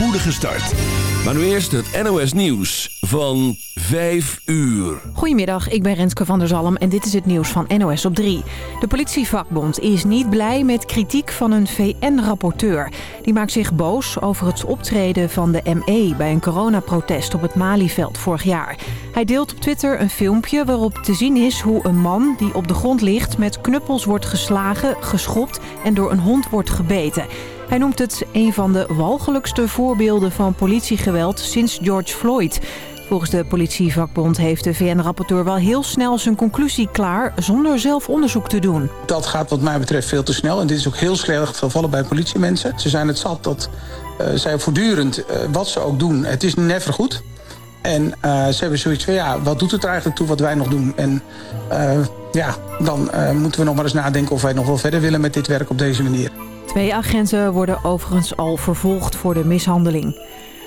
spoedige start. Maar nu eerst het NOS Nieuws van 5 uur. Goedemiddag, ik ben Renske van der Zalm en dit is het nieuws van NOS op 3. De politievakbond is niet blij met kritiek van een VN-rapporteur. Die maakt zich boos over het optreden van de ME bij een coronaprotest op het Malieveld vorig jaar. Hij deelt op Twitter een filmpje waarop te zien is hoe een man die op de grond ligt met knuppels wordt geslagen, geschopt en door een hond wordt gebeten. Hij noemt het een van de walgelijkste voorbeelden van politiegeweld sinds George Floyd. Volgens de politievakbond heeft de VN-rapporteur wel heel snel zijn conclusie klaar... zonder zelf onderzoek te doen. Dat gaat wat mij betreft veel te snel. En dit is ook heel slecht gevallen bij politiemensen. Ze zijn het zat dat uh, zij voortdurend, uh, wat ze ook doen, het is never goed. En uh, ze hebben zoiets van, ja, wat doet het er eigenlijk toe wat wij nog doen? En ja, dan moeten we nog maar eens nadenken of wij nog wel verder willen met dit werk op deze manier. Twee agenten worden overigens al vervolgd voor de mishandeling.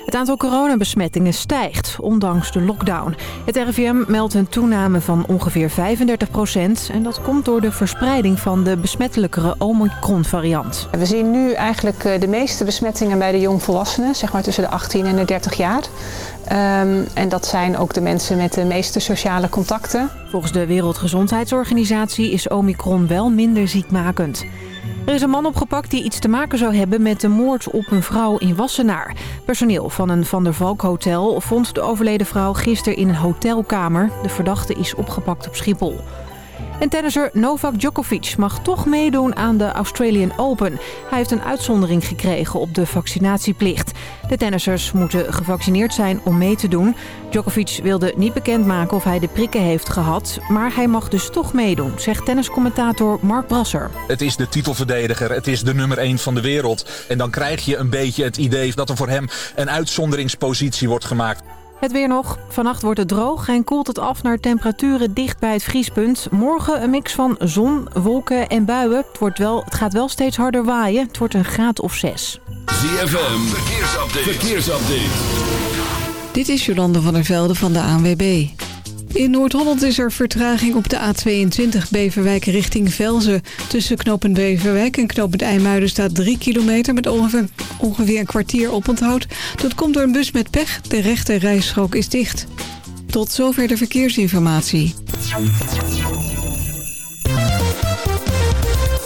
Het aantal coronabesmettingen stijgt, ondanks de lockdown. Het RIVM meldt een toename van ongeveer 35 procent. En dat komt door de verspreiding van de besmettelijkere Omicron-variant. We zien nu eigenlijk de meeste besmettingen bij de jongvolwassenen, zeg maar tussen de 18 en de 30 jaar. Um, en dat zijn ook de mensen met de meeste sociale contacten. Volgens de Wereldgezondheidsorganisatie is Omicron wel minder ziekmakend. Er is een man opgepakt die iets te maken zou hebben met de moord op een vrouw in Wassenaar. Personeel van een Van der Valk hotel vond de overleden vrouw gisteren in een hotelkamer. De verdachte is opgepakt op Schiphol. En tennisser Novak Djokovic mag toch meedoen aan de Australian Open. Hij heeft een uitzondering gekregen op de vaccinatieplicht. De tennissers moeten gevaccineerd zijn om mee te doen. Djokovic wilde niet bekendmaken of hij de prikken heeft gehad... maar hij mag dus toch meedoen, zegt tenniscommentator Mark Brasser. Het is de titelverdediger, het is de nummer 1 van de wereld. En dan krijg je een beetje het idee dat er voor hem een uitzonderingspositie wordt gemaakt. Het weer nog. Vannacht wordt het droog en koelt het af naar temperaturen dicht bij het vriespunt. Morgen een mix van zon, wolken en buien. Het, wordt wel, het gaat wel steeds harder waaien. Het wordt een graad of zes. ZFM, verkeersupdate. verkeersupdate. Dit is Jolande van der Velde van de ANWB. In Noord-Holland is er vertraging op de A22 Beverwijk richting Velzen. Tussen knooppunt Beverwijk en knooppunt IJmuiden staat 3 kilometer... met ongeveer, ongeveer een kwartier oponthoud. Dat komt door een bus met pech. De rechte rijstrook is dicht. Tot zover de verkeersinformatie.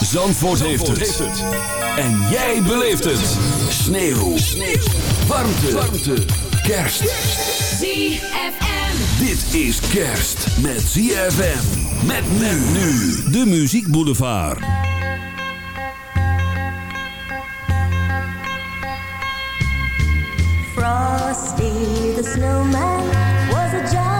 Zandvoort, heeft, het. En jij beleeft het. Sneeuw. Sneeuw. Warmte. Warmte. Kerst. ZFM. Dit is kerst met ZFM. Met men nu. De Muziek Boulevard. Frosty the snowman was a jolly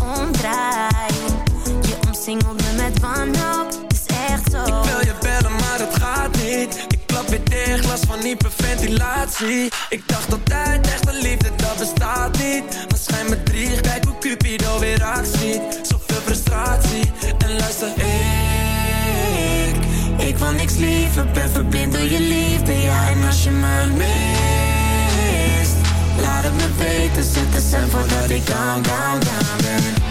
omdraai Je omsingelt me met wanhoop, het is echt zo Ik wil je bellen, maar het gaat niet. Ik klap weer dicht, last van hyperventilatie. Ik dacht altijd, echte liefde, dat bestaat niet. Maar schijn me drie, kijk hoe Cupido weer actie. Zoveel frustratie, en luister, ik... Ik wil niks liever, ben verblind door je liefde, ja. En als je me mist, laat het me weten. Zet de stem voordat ik down, down, down ben.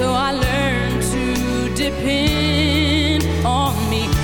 so I learned to depend on me.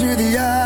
through the eyes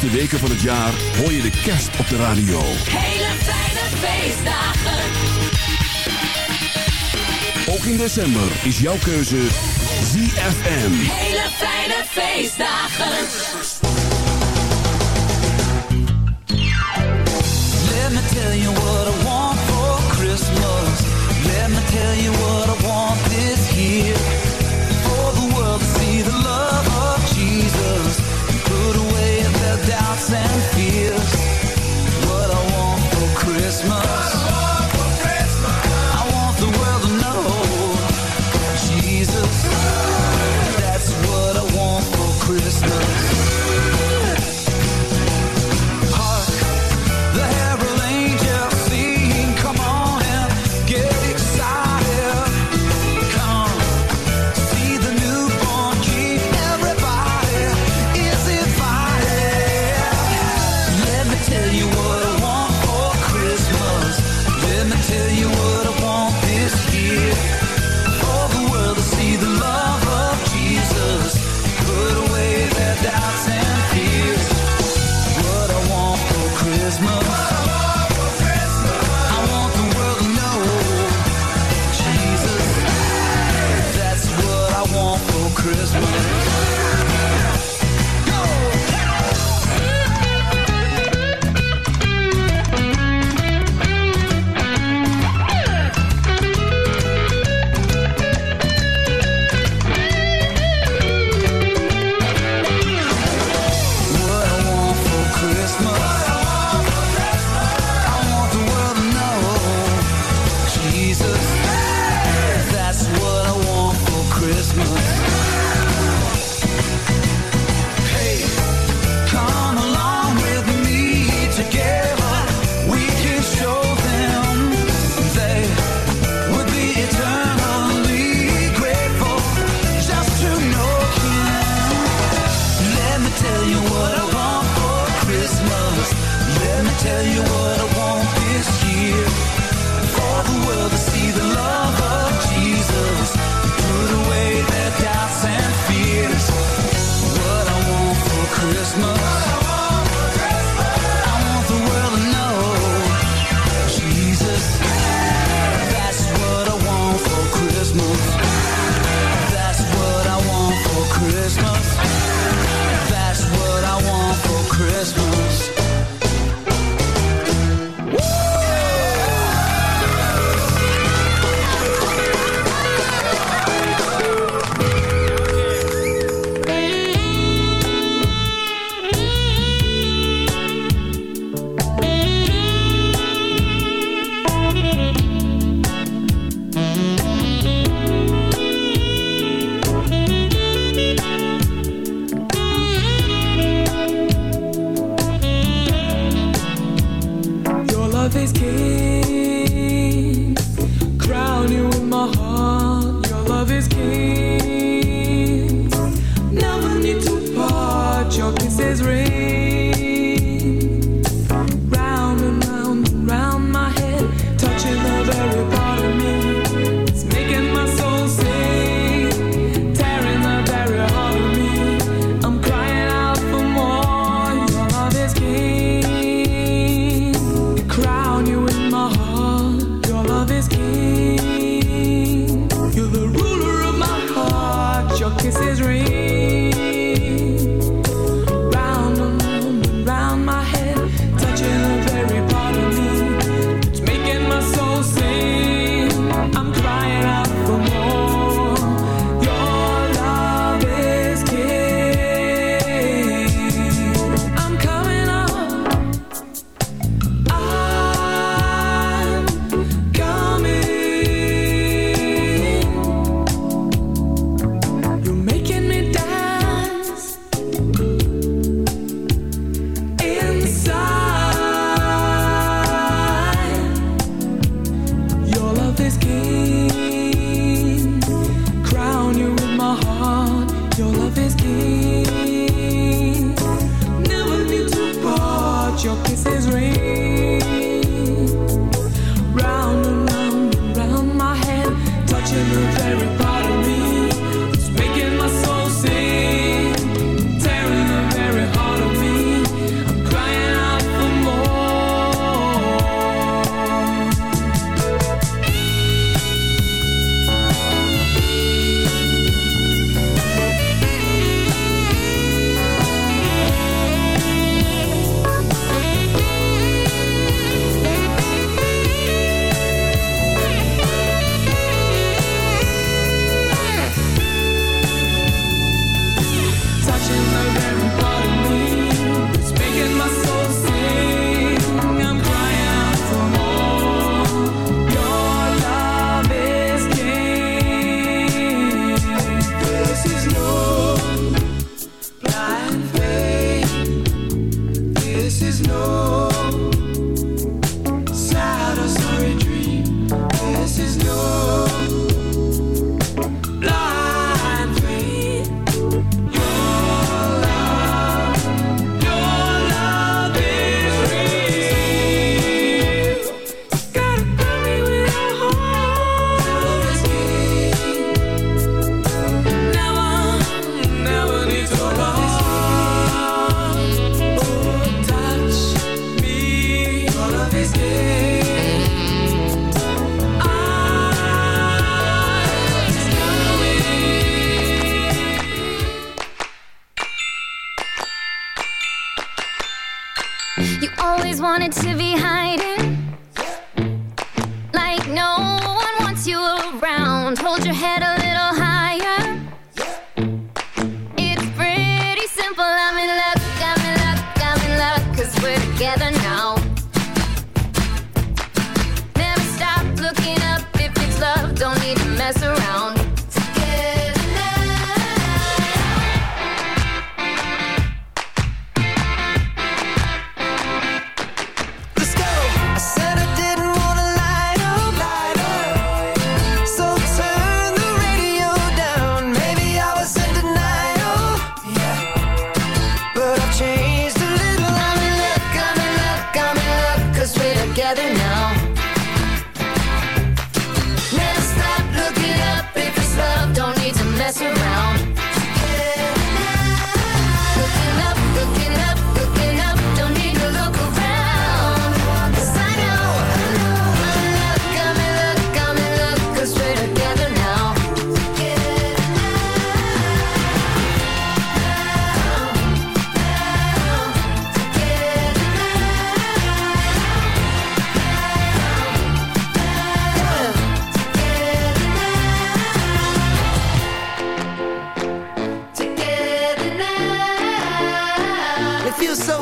laatste weken van het jaar hoor je de kerst op de radio. Hele fijne feestdagen. Ook in december is jouw keuze ZFM. Hele fijne feestdagen. Let me tell you what I want for Christmas. Let me tell you what I tell you what I want this year.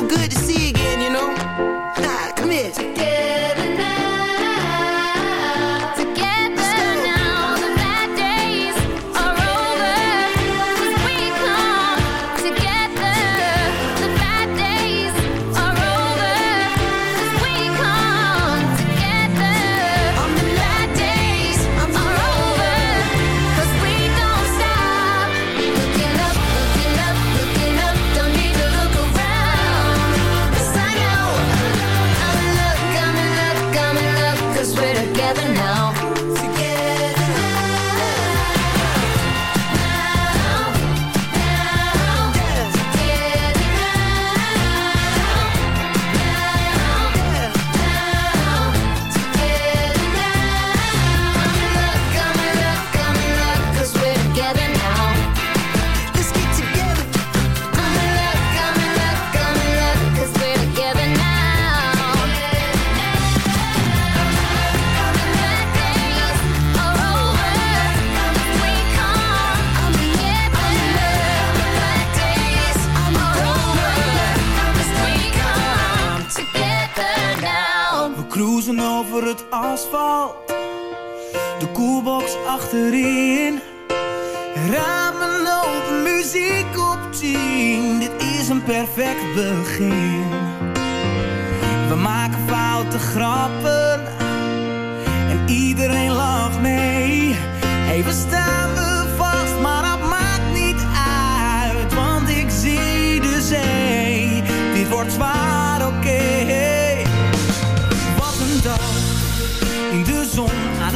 Good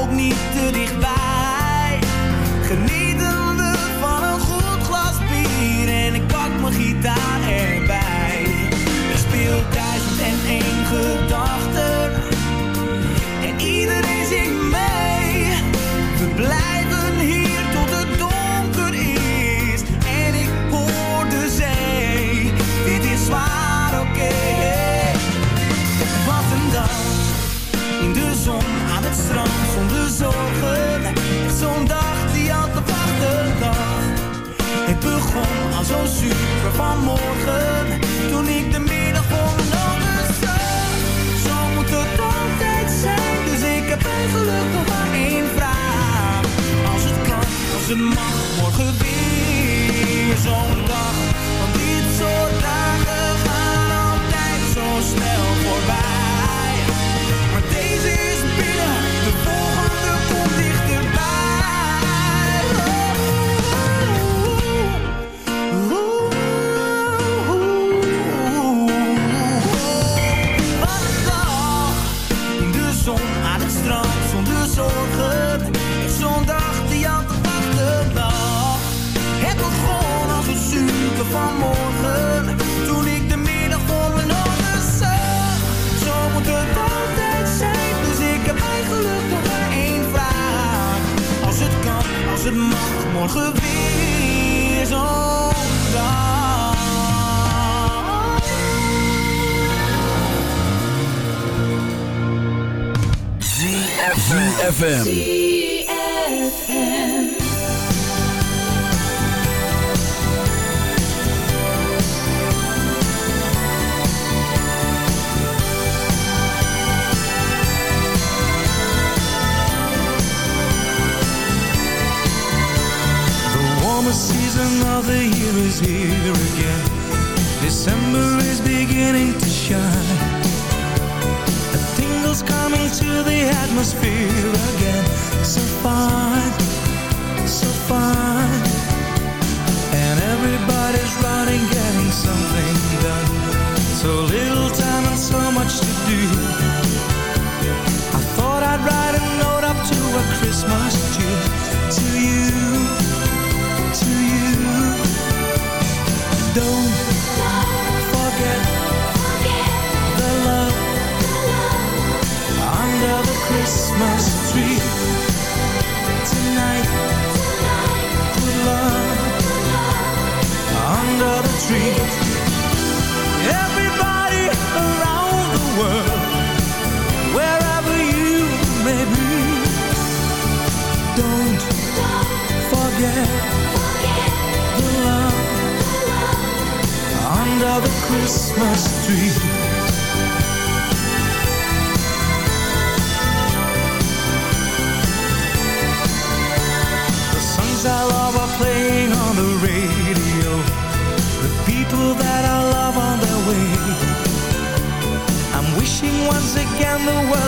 ook niet te dichtbij. Genietende van een goed glas bier en ik pak mijn gitaar erbij. Er speelt duizend en één gedachten en iedereen zingt Zo'n dag die al te wachten lag. Het begon al zo super vanmorgen. Toen ik de middag voor mijn ogen. Zo moet het altijd zijn. Dus ik heb eigenlijk nog maar één vraag. Als het kan, als het mag, morgen weer zo'n dag. Want dit soort dagen gaan altijd zo snel ZFM. The warmest season of the year is here again.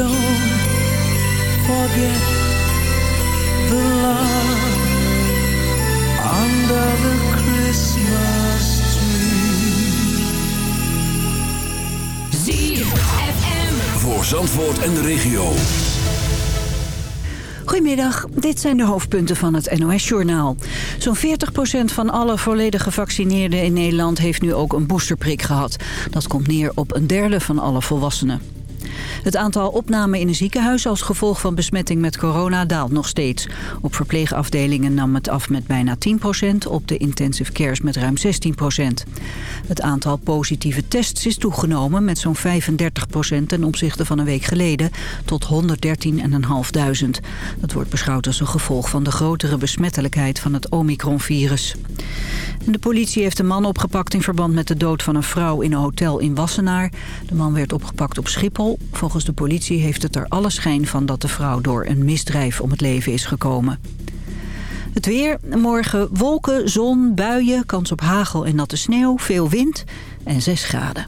don't forget the love under the Christmas tree. ZFM. Voor Zandvoort en de regio. Goedemiddag, dit zijn de hoofdpunten van het NOS-journaal. Zo'n 40% van alle volledig gevaccineerden in Nederland heeft nu ook een boosterprik gehad. Dat komt neer op een derde van alle volwassenen. Het aantal opnamen in een ziekenhuis als gevolg van besmetting met corona daalt nog steeds. Op verpleegafdelingen nam het af met bijna 10%, op de intensive cares met ruim 16%. Het aantal positieve tests is toegenomen met zo'n 35% ten opzichte van een week geleden tot 113.500. Dat wordt beschouwd als een gevolg van de grotere besmettelijkheid van het Omicron-virus. De politie heeft een man opgepakt in verband met de dood van een vrouw in een hotel in Wassenaar. De man werd opgepakt op Schiphol. Volgens de politie heeft het er alle schijn van dat de vrouw door een misdrijf om het leven is gekomen. Het weer, morgen wolken, zon, buien, kans op hagel en natte sneeuw, veel wind en 6 graden.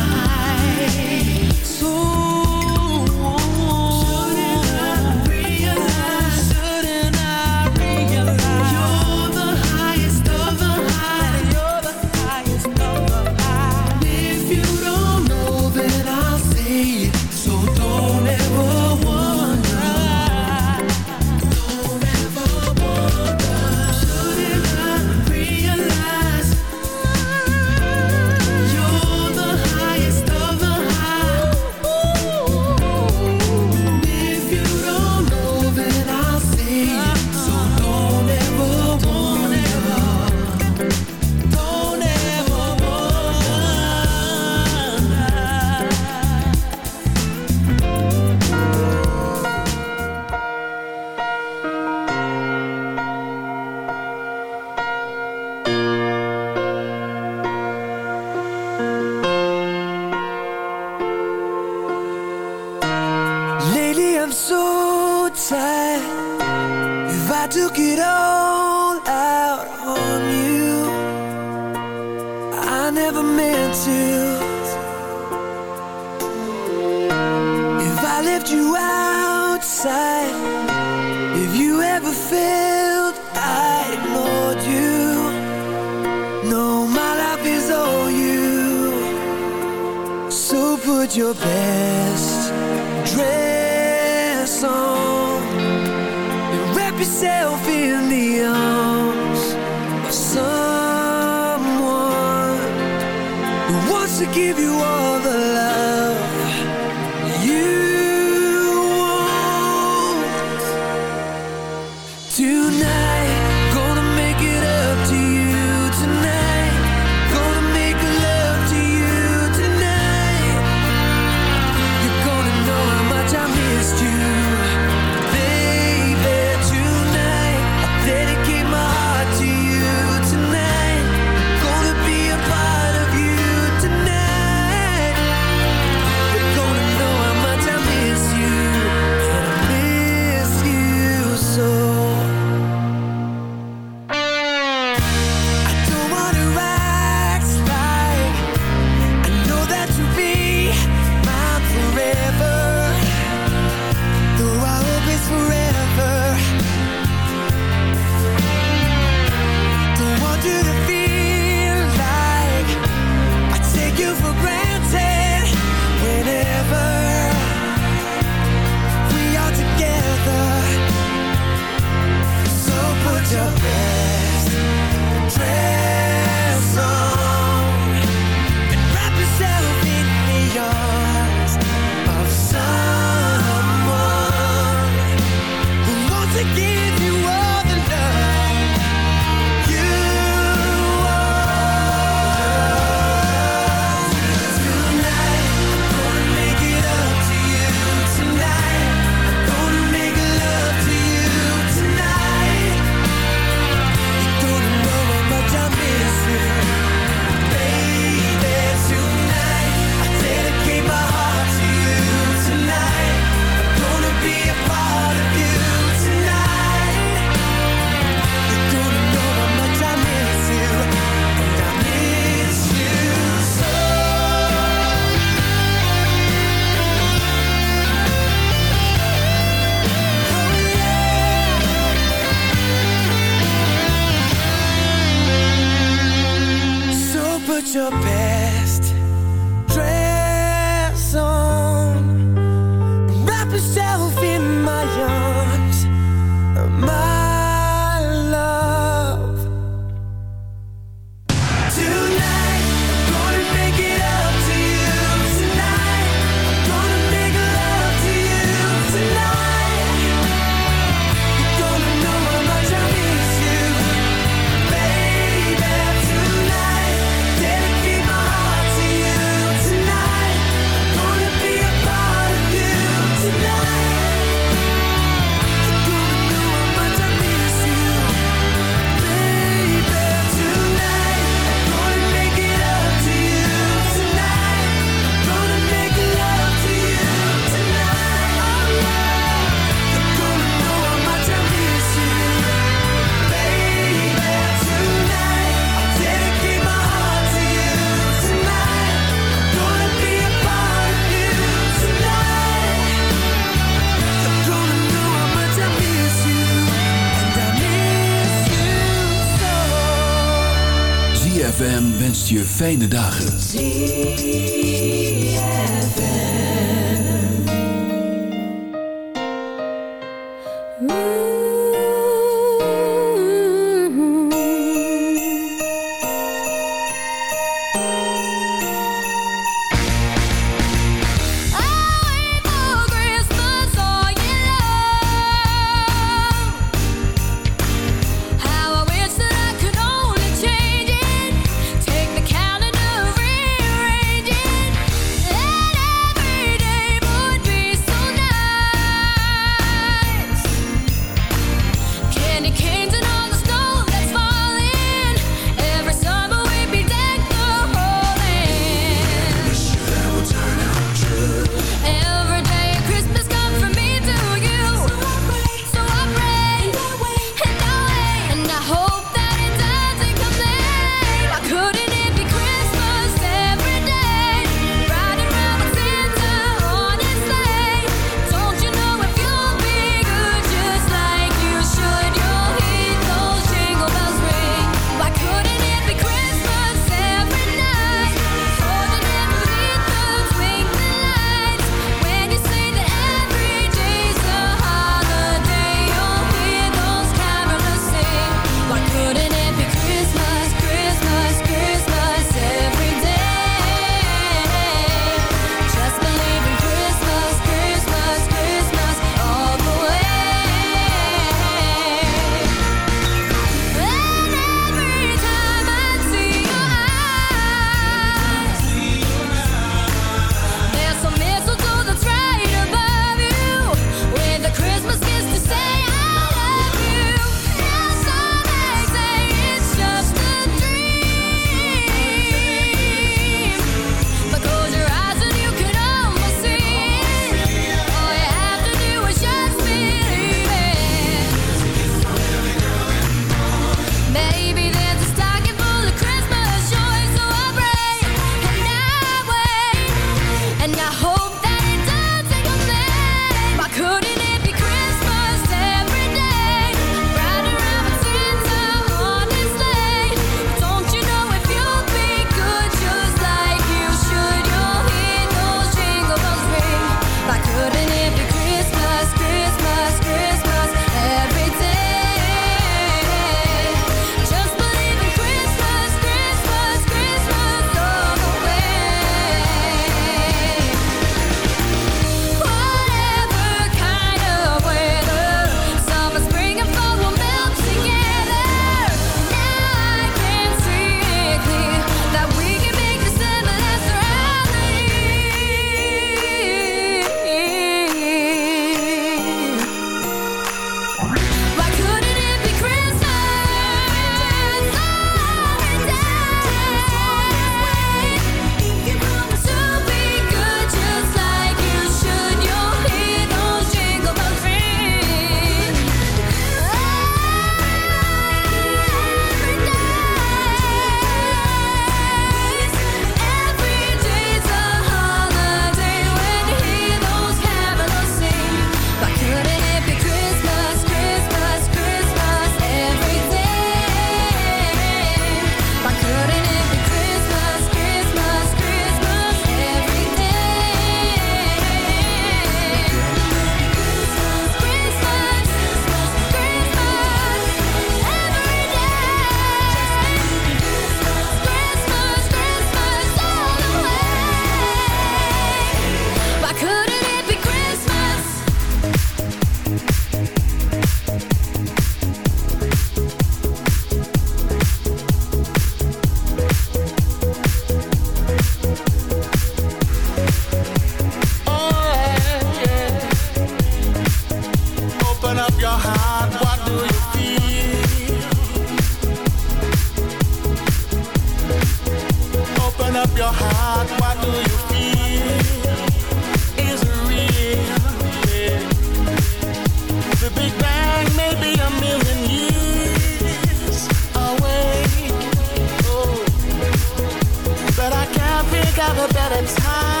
got a better time.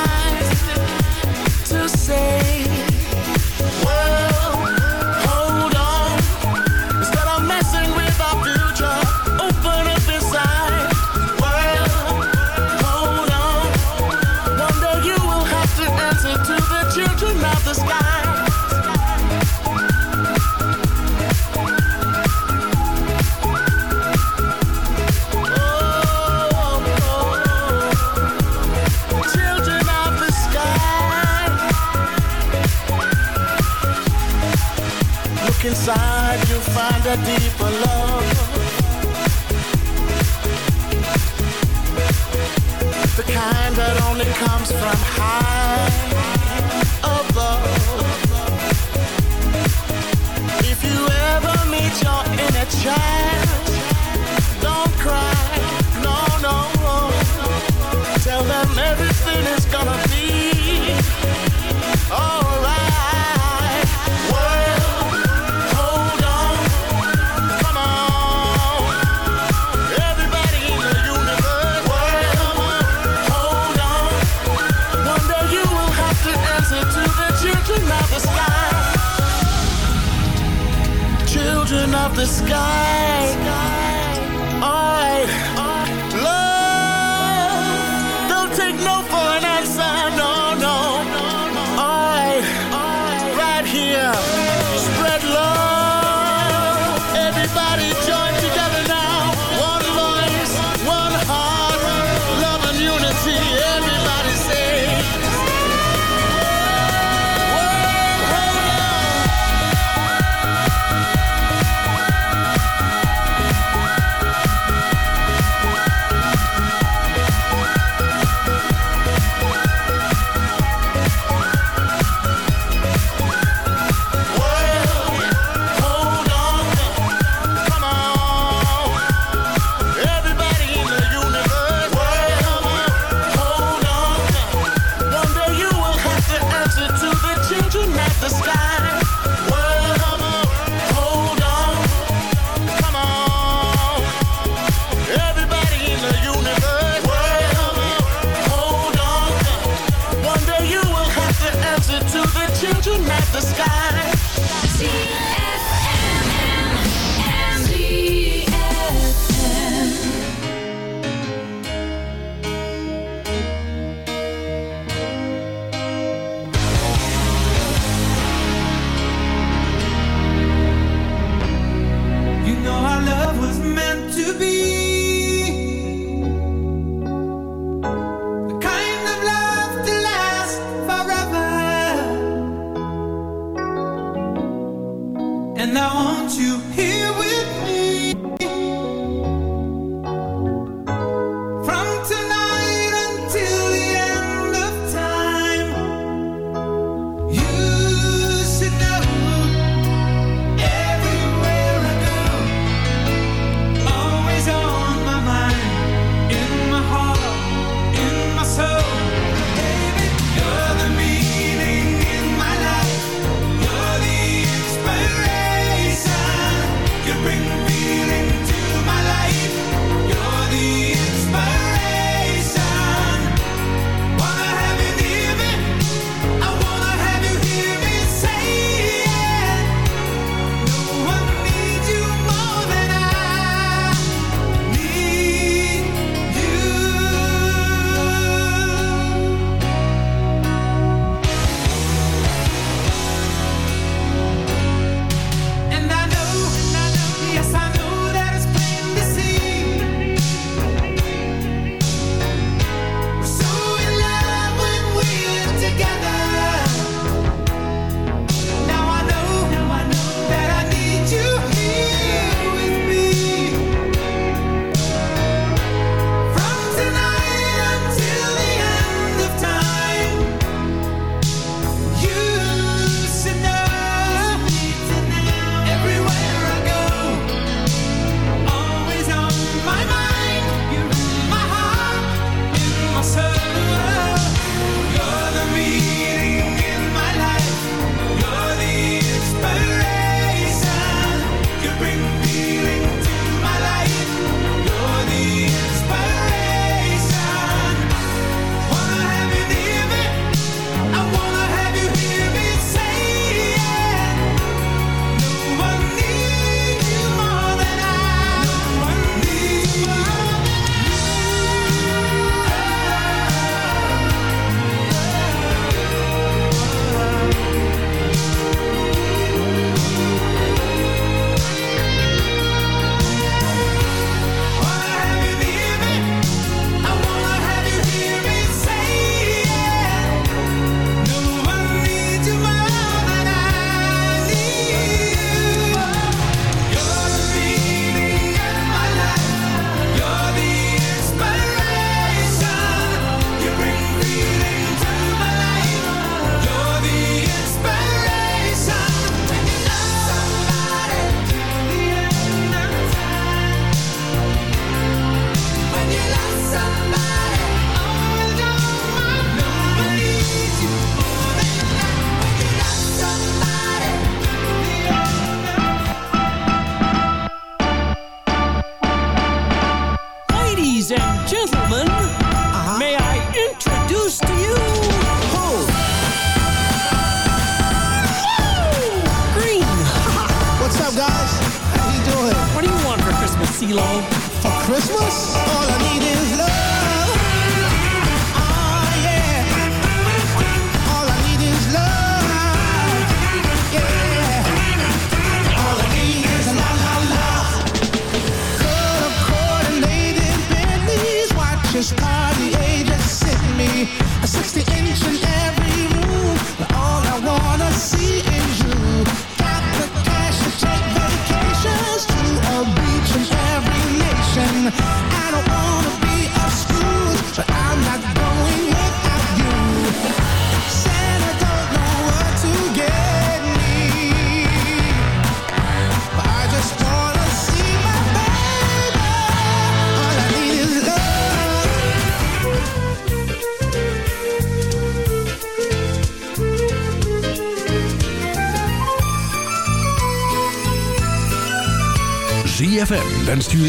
find a deeper love. The kind that only comes from high. the sky.